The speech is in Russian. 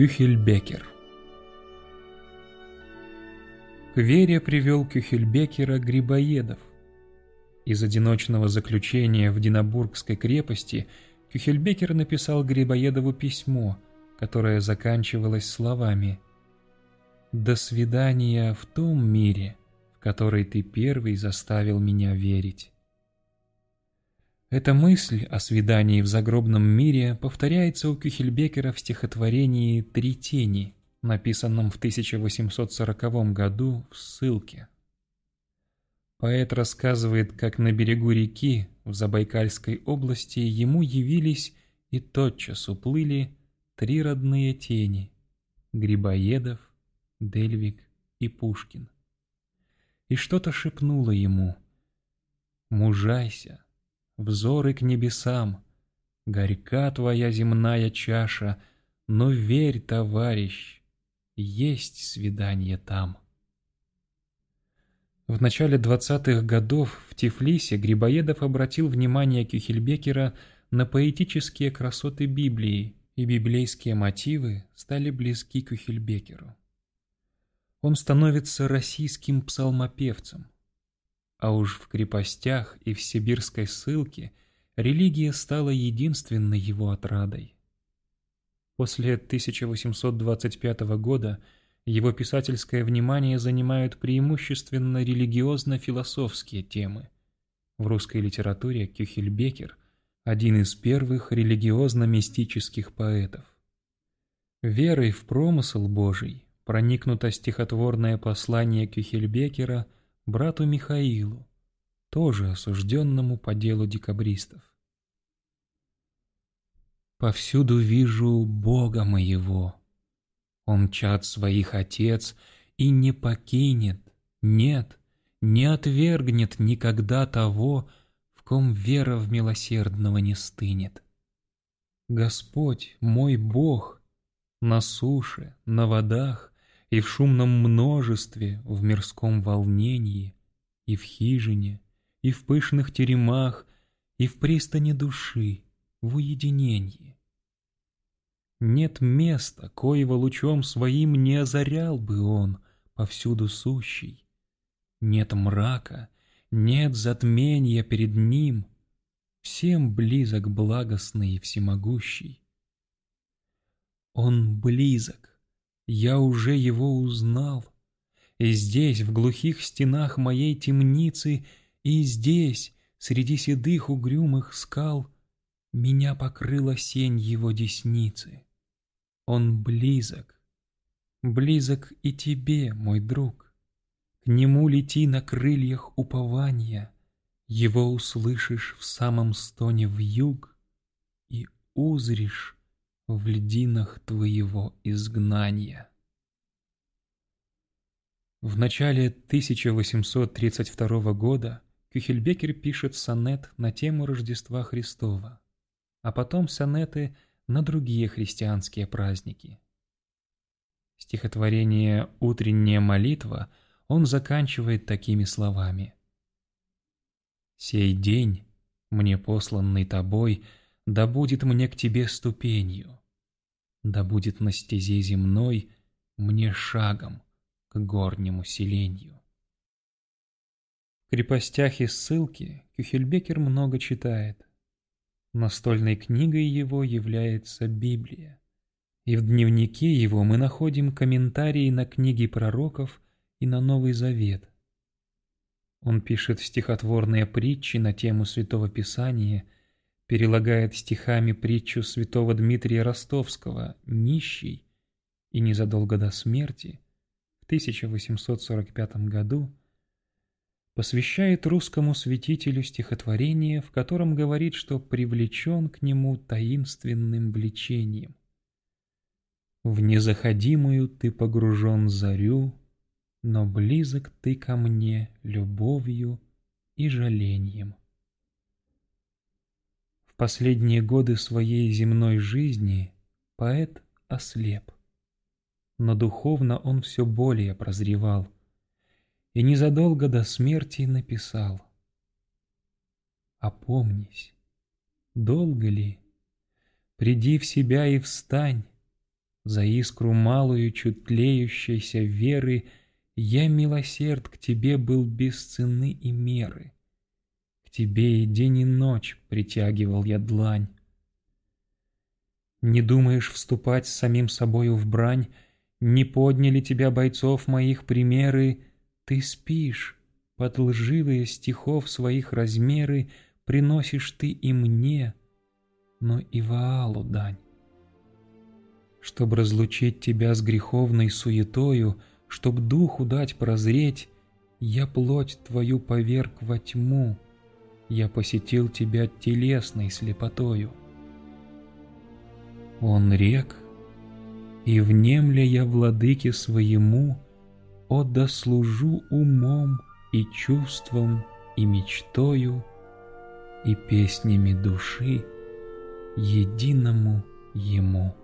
Кюхельбекер К вере привел Кюхельбекера Грибоедов. Из одиночного заключения в Динабургской крепости Кюхельбекер написал Грибоедову письмо, которое заканчивалось словами «До свидания в том мире, в который ты первый заставил меня верить». Эта мысль о свидании в загробном мире повторяется у Кюхельбекера в стихотворении «Три тени», написанном в 1840 году в ссылке. Поэт рассказывает, как на берегу реки в Забайкальской области ему явились и тотчас уплыли три родные тени — Грибоедов, Дельвик и Пушкин. И что-то шепнуло ему «Мужайся, взоры к небесам. Горька твоя земная чаша, но верь, товарищ, есть свидание там. В начале двадцатых годов в Тифлисе Грибоедов обратил внимание Кюхельбекера на поэтические красоты Библии, и библейские мотивы стали близки Кюхельбекеру. Он становится российским псалмопевцем, а уж в крепостях и в сибирской ссылке религия стала единственной его отрадой. После 1825 года его писательское внимание занимают преимущественно религиозно-философские темы. В русской литературе Кюхельбекер – один из первых религиозно-мистических поэтов. Верой в промысл Божий проникнуто стихотворное послание Кюхельбекера – брату Михаилу, тоже осужденному по делу декабристов. «Повсюду вижу Бога моего. Он чад своих отец и не покинет, нет, не отвергнет никогда того, в ком вера в милосердного не стынет. Господь, мой Бог, на суше, на водах, и в шумном множестве, в мирском волнении, и в хижине, и в пышных теремах, и в пристани души, в уединении. Нет места, коего лучом своим не озарял бы он, повсюду сущий. Нет мрака, нет затмения перед ним, всем близок благостный и всемогущий. Он близок, я уже его узнал. И здесь, в глухих стенах моей темницы, и здесь, среди седых угрюмых скал, меня покрыла сень его десницы. Он близок, близок и тебе, мой друг. К нему лети на крыльях упования, Его услышишь в самом стоне в юг И узришь в льдинах твоего изгнания. В начале 1832 года Кюхельбекер пишет сонет на тему Рождества Христова, а потом сонеты на другие христианские праздники. Стихотворение «Утренняя молитва» он заканчивает такими словами. «Сей день, мне посланный тобой, да будет мне к тебе ступенью, да будет на стезе земной мне шагом к горнему селению. В крепостях и ссылки Кюхельбекер много читает. Настольной книгой его является Библия. И в дневнике его мы находим комментарии на книги пророков и на Новый Завет. Он пишет стихотворные притчи на тему Святого Писания – перелагает стихами притчу святого Дмитрия Ростовского «Нищий» и незадолго до смерти, в 1845 году, посвящает русскому святителю стихотворение, в котором говорит, что привлечен к нему таинственным влечением. В незаходимую ты погружен зарю, но близок ты ко мне любовью и жалением последние годы своей земной жизни поэт ослеп. Но духовно он все более прозревал и незадолго до смерти написал «Опомнись, долго ли? Приди в себя и встань, За искру малую чутлеющейся веры Я милосерд к тебе был без цены и меры. Тебе и день и ночь притягивал я длань. Не думаешь вступать с самим собою в брань, Не подняли тебя бойцов моих примеры, Ты спишь, под лживые стихов своих размеры Приносишь ты и мне, но и Ваалу дань. Чтоб разлучить тебя с греховной суетою, Чтоб духу дать прозреть, Я плоть твою поверг во тьму, Я посетил тебя телесной слепотою. Он рек, и внемля я владыке своему, О, дослужу умом и чувством, и мечтою, И песнями души единому Ему.